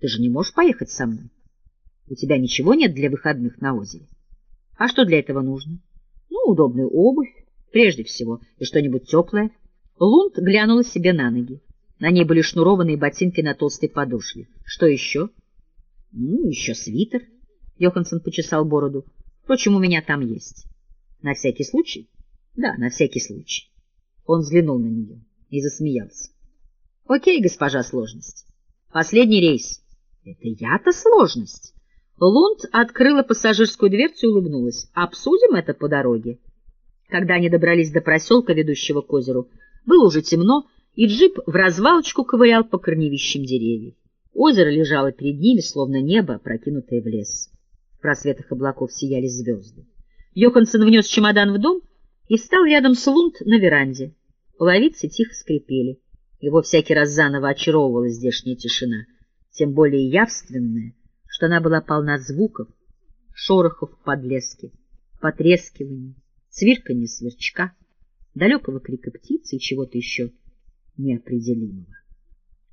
Ты же не можешь поехать со мной? У тебя ничего нет для выходных на озере? А что для этого нужно? Ну, удобную обувь, прежде всего, и что-нибудь теплое. Лунд глянула себе на ноги. На ней были шнурованные ботинки на толстой подошве. Что еще? Ну, еще свитер. Йоханссон почесал бороду. Впрочем, у меня там есть. На всякий случай? Да, на всякий случай. Он взглянул на нее и засмеялся. Окей, госпожа сложность. Последний рейс. Это я-то сложность. Лунд открыла пассажирскую дверцу и улыбнулась. Обсудим это по дороге. Когда они добрались до проселка, ведущего к озеру, было уже темно, и джип в развалочку ковырял по корневищам деревьев. Озеро лежало перед ними, словно небо, прокинутое в лес. В просветах облаков сияли звезды. Йоханссон внес чемодан в дом и встал рядом с Лунд на веранде. Половицы тихо скрипели. Его всякий раз заново очаровывала здешняя тишина, тем более явственная, что она была полна звуков, шорохов в подлеске, потрескиваний, цвирканья сверчка, далекого крика птицы и чего-то еще неопределимого.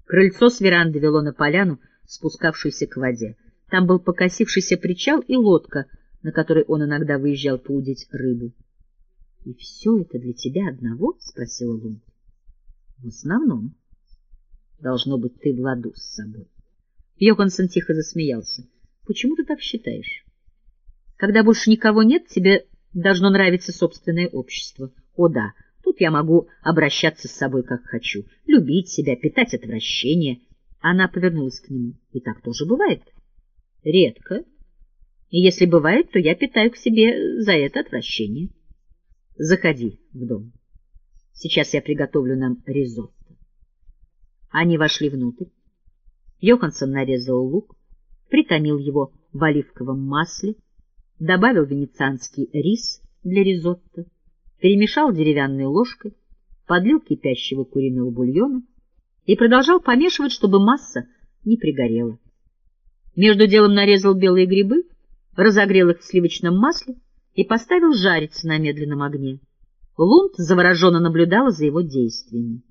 Крыльцо с веранды вело на поляну, спускавшуюся к воде. Там был покосившийся причал и лодка, на которой он иногда выезжал поудить рыбу. — И все это для тебя одного? — спросила Лун. — В основном. Должно быть, ты в ладу с собой. Йоханссон тихо засмеялся. — Почему ты так считаешь? Когда больше никого нет, тебе должно нравиться собственное общество. О да, тут я могу обращаться с собой как хочу, любить себя, питать отвращение. Она повернулась к нему. И так тоже бывает. Редко. И если бывает, то я питаю к себе за это отвращение. Заходи в дом. Сейчас я приготовлю нам ризотто. Они вошли внутрь. Йоханссон нарезал лук, притомил его в оливковом масле, добавил венецианский рис для ризотто, перемешал деревянной ложкой, подлил кипящего куриного бульона и продолжал помешивать, чтобы масса не пригорела. Между делом нарезал белые грибы, разогрел их в сливочном масле и поставил жариться на медленном огне. Лунд завороженно наблюдала за его действиями.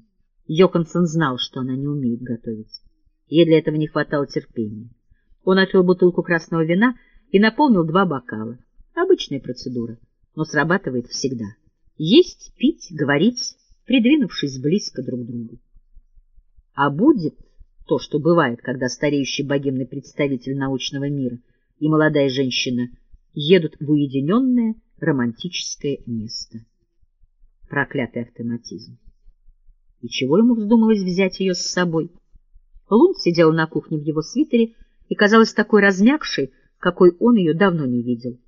Йоконсон знал, что она не умеет готовить. Ей для этого не хватало терпения. Он открыл бутылку красного вина и наполнил два бокала. Обычная процедура, но срабатывает всегда. Есть, пить, говорить, придвинувшись близко друг к другу. А будет то, что бывает, когда стареющий богемный представитель научного мира и молодая женщина — едут в уединенное романтическое место. Проклятый автоматизм. И чего ему вздумалось взять ее с собой? Лунд сидела на кухне в его свитере и казалась такой размягшей, какой он ее давно не видел.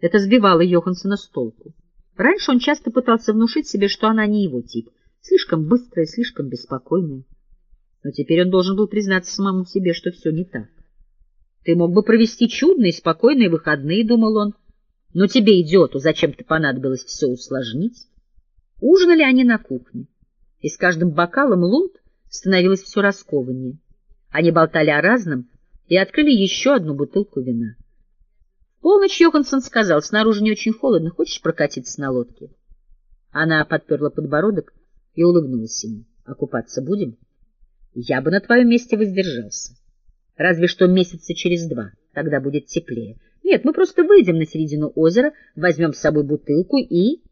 Это сбивало Йоханссона с толку. Раньше он часто пытался внушить себе, что она не его тип, слишком быстрая, слишком беспокойная. Но теперь он должен был признаться самому себе, что все не так. Ты мог бы провести чудные, спокойные выходные, — думал он. Но тебе, идиоту, зачем-то понадобилось все усложнить. Ужинали они на кухне, и с каждым бокалом Лунд становилось все раскованнее. Они болтали о разном и открыли еще одну бутылку вина. В полночь Йоханссон сказал, снаружи не очень холодно, хочешь прокатиться на лодке? Она подперла подбородок и улыбнулась ему. — Окупаться будем? Я бы на твоем месте воздержался. Разве что месяца через два, тогда будет теплее. Нет, мы просто выйдем на середину озера, возьмем с собой бутылку и...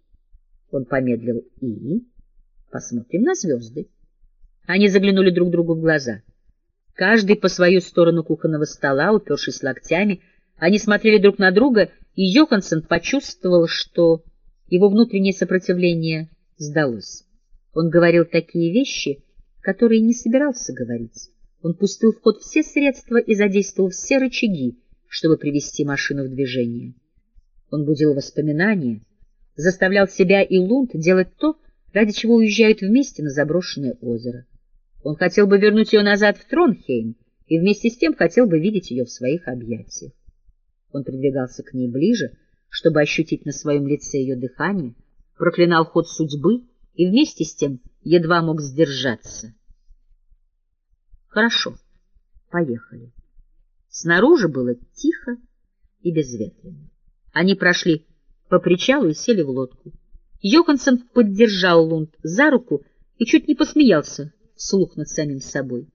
Он помедлил. И... Посмотрим на звезды. Они заглянули друг другу в глаза. Каждый по свою сторону кухонного стола, упершись локтями, они смотрели друг на друга, и Йоханссон почувствовал, что его внутреннее сопротивление сдалось. Он говорил такие вещи, которые не собирался говорить. Он пустил в ход все средства и задействовал все рычаги, чтобы привести машину в движение. Он будил воспоминания, заставлял себя и Лунд делать то, ради чего уезжают вместе на заброшенное озеро. Он хотел бы вернуть ее назад в Тронхейм и вместе с тем хотел бы видеть ее в своих объятиях. Он придвигался к ней ближе, чтобы ощутить на своем лице ее дыхание, проклинал ход судьбы и вместе с тем едва мог сдержаться. Хорошо, поехали. Снаружи было тихо и безветренно. Они прошли по причалу и сели в лодку. Йоханссон поддержал Лунд за руку и чуть не посмеялся вслух над самим собой.